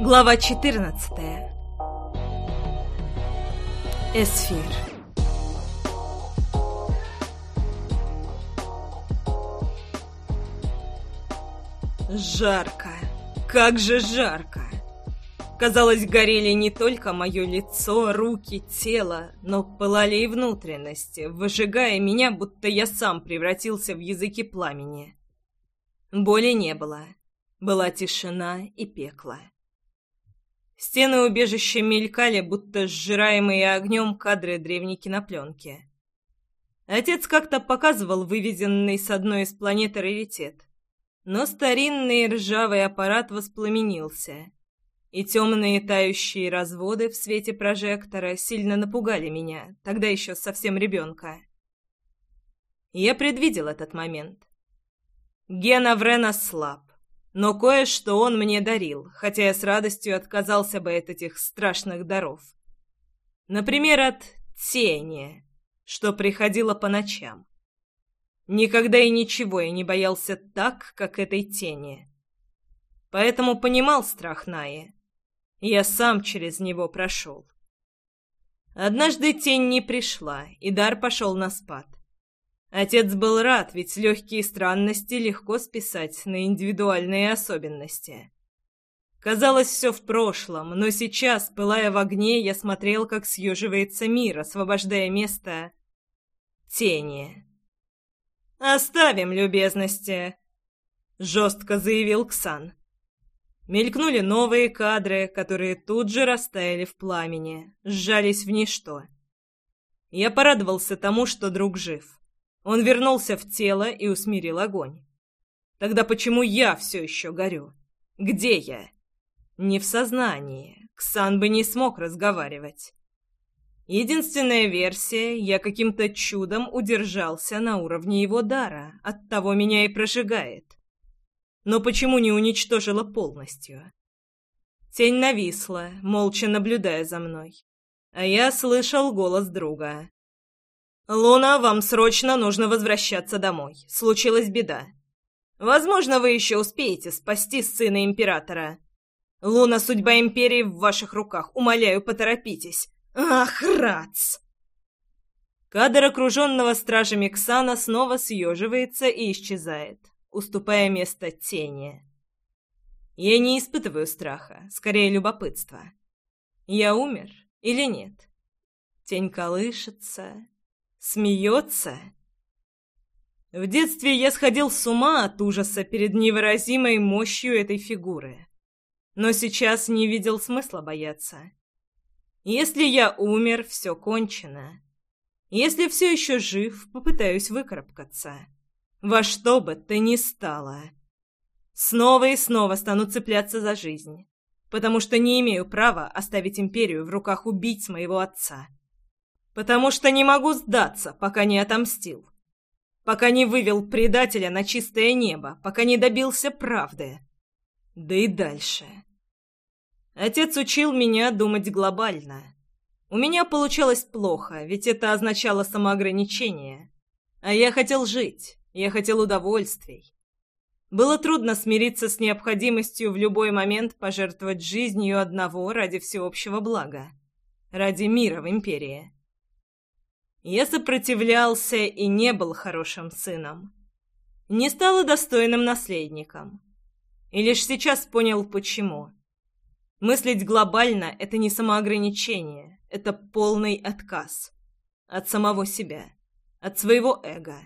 Глава 14. Эсфир. Жарко. Как же жарко. Казалось, горели не только мое лицо, руки, тело, но пылали и внутренности, выжигая меня, будто я сам превратился в языки пламени. Боли не было. Была тишина и пекло. Стены убежища мелькали, будто сжираемые огнем кадры древней кинопленки. Отец как-то показывал выведенный с одной из планет раритет. Но старинный ржавый аппарат воспламенился, и темные тающие разводы в свете прожектора сильно напугали меня, тогда еще совсем ребенка. Я предвидел этот момент. Ген Аврена слаб. Но кое-что он мне дарил, хотя я с радостью отказался бы от этих страшных даров. Например, от тени, что приходило по ночам. Никогда и ничего я не боялся так, как этой тени. Поэтому понимал страх Наи. Я сам через него прошел. Однажды тень не пришла, и дар пошел на спад. Отец был рад, ведь легкие странности легко списать на индивидуальные особенности. Казалось, все в прошлом, но сейчас, пылая в огне, я смотрел, как съеживается мир, освобождая место тени. «Оставим любезности», — жестко заявил Ксан. Мелькнули новые кадры, которые тут же растаяли в пламени, сжались в ничто. Я порадовался тому, что друг жив. Он вернулся в тело и усмирил огонь. Тогда почему я все еще горю? Где я? Не в сознании. Ксан бы не смог разговаривать. Единственная версия, я каким-то чудом удержался на уровне его дара, оттого меня и прожигает. Но почему не уничтожила полностью? Тень нависла, молча наблюдая за мной. А я слышал голос друга. «Луна, вам срочно нужно возвращаться домой. Случилась беда. Возможно, вы еще успеете спасти сына Императора. Луна, судьба Империи в ваших руках. Умоляю, поторопитесь. Ах, Рац!» Кадр окруженного стражами Ксана снова съеживается и исчезает, уступая место тени. Я не испытываю страха, скорее любопытства. Я умер или нет? Тень колышется, Смеется? В детстве я сходил с ума от ужаса перед невыразимой мощью этой фигуры. Но сейчас не видел смысла бояться. Если я умер, все кончено. Если все еще жив, попытаюсь выкарабкаться. Во что бы то ни стало. Снова и снова стану цепляться за жизнь. Потому что не имею права оставить империю в руках убийц моего отца потому что не могу сдаться, пока не отомстил. Пока не вывел предателя на чистое небо, пока не добился правды. Да и дальше. Отец учил меня думать глобально. У меня получалось плохо, ведь это означало самоограничение. А я хотел жить, я хотел удовольствий. Было трудно смириться с необходимостью в любой момент пожертвовать жизнью одного ради всеобщего блага. Ради мира в империи. Я сопротивлялся и не был хорошим сыном. Не стал достойным наследником. И лишь сейчас понял, почему. Мыслить глобально — это не самоограничение, это полный отказ. От самого себя, от своего эго.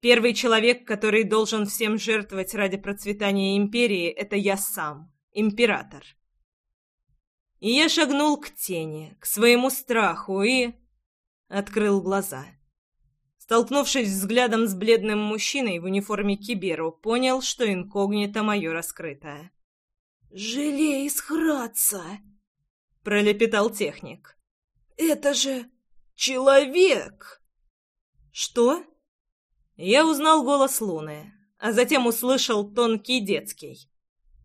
Первый человек, который должен всем жертвовать ради процветания империи, это я сам, император. И я шагнул к тени, к своему страху и открыл глаза. Столкнувшись взглядом с бледным мужчиной в униформе Киберу, понял, что инкогнито мое раскрытое. «Желей схраться!» — пролепетал техник. «Это же человек!» «Что?» Я узнал голос Луны, а затем услышал тонкий детский.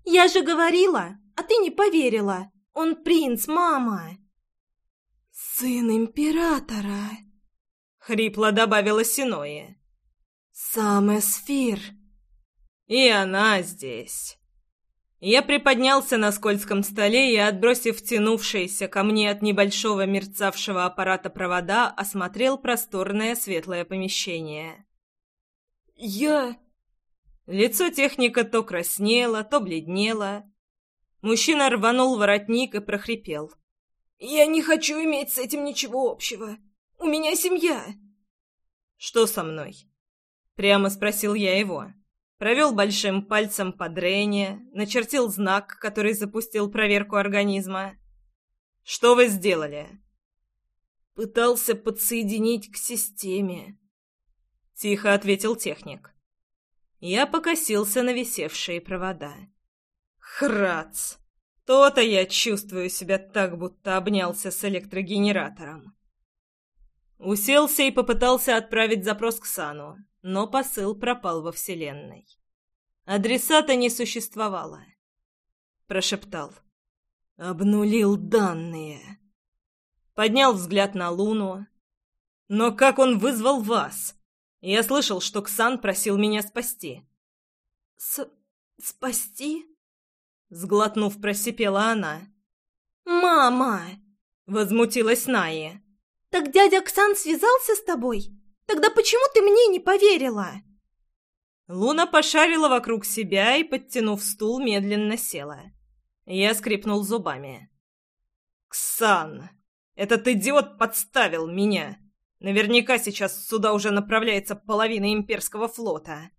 «Я же говорила, а ты не поверила! Он принц, мама!» «Сын императора!» — хрипло добавила Синоя. «Сам Эсфир!» «И она здесь!» Я приподнялся на скользком столе и, отбросив тянувшиеся ко мне от небольшого мерцавшего аппарата провода, осмотрел просторное светлое помещение. «Я...» Лицо техника то краснело, то бледнело. Мужчина рванул воротник и прохрипел. «Я не хочу иметь с этим ничего общего. У меня семья». «Что со мной?» Прямо спросил я его. Провел большим пальцем по дрене, начертил знак, который запустил проверку организма. «Что вы сделали?» «Пытался подсоединить к системе», — тихо ответил техник. Я покосился на висевшие провода. «Храц! То-то я чувствую себя так, будто обнялся с электрогенератором». Уселся и попытался отправить запрос к Сану, но посыл пропал во Вселенной. Адресата не существовало. Прошептал. Обнулил данные. Поднял взгляд на Луну. Но как он вызвал вас? Я слышал, что Ксан просил меня спасти. С... спасти? Сглотнув, просипела она. «Мама!» — возмутилась Найя. «Так дядя Ксан связался с тобой? Тогда почему ты мне не поверила?» Луна пошарила вокруг себя и, подтянув стул, медленно села. Я скрипнул зубами. «Ксан! Этот идиот подставил меня! Наверняка сейчас сюда уже направляется половина имперского флота!»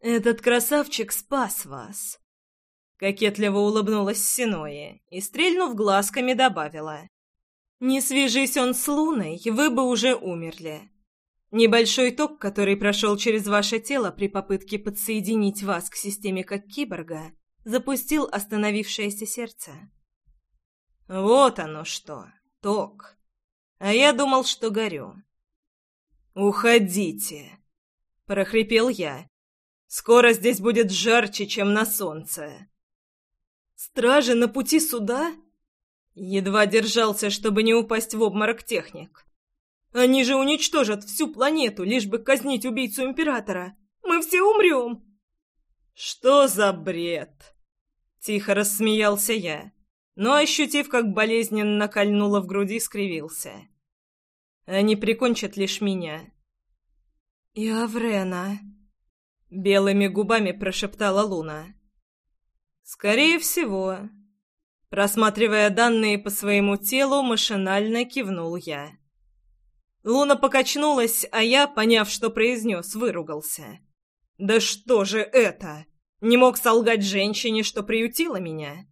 «Этот красавчик спас вас!» Кокетливо улыбнулась Синое и, стрельнув глазками, добавила. «Не свяжись он с Луной, вы бы уже умерли. Небольшой ток, который прошел через ваше тело при попытке подсоединить вас к системе как киборга, запустил остановившееся сердце. Вот оно что, ток. А я думал, что горю. «Уходите!» — прохрипел я. «Скоро здесь будет жарче, чем на солнце». «Стражи на пути сюда?» Едва держался, чтобы не упасть в обморок техник. Они же уничтожат всю планету, лишь бы казнить убийцу Императора. Мы все умрем!» «Что за бред?» Тихо рассмеялся я, но, ощутив, как болезненно кольнуло в груди, скривился. «Они прикончат лишь меня». «И Аврена», — белыми губами прошептала Луна. «Скорее всего». Просматривая данные по своему телу, машинально кивнул я. Луна покачнулась, а я, поняв, что произнес, выругался. «Да что же это? Не мог солгать женщине, что приютила меня?»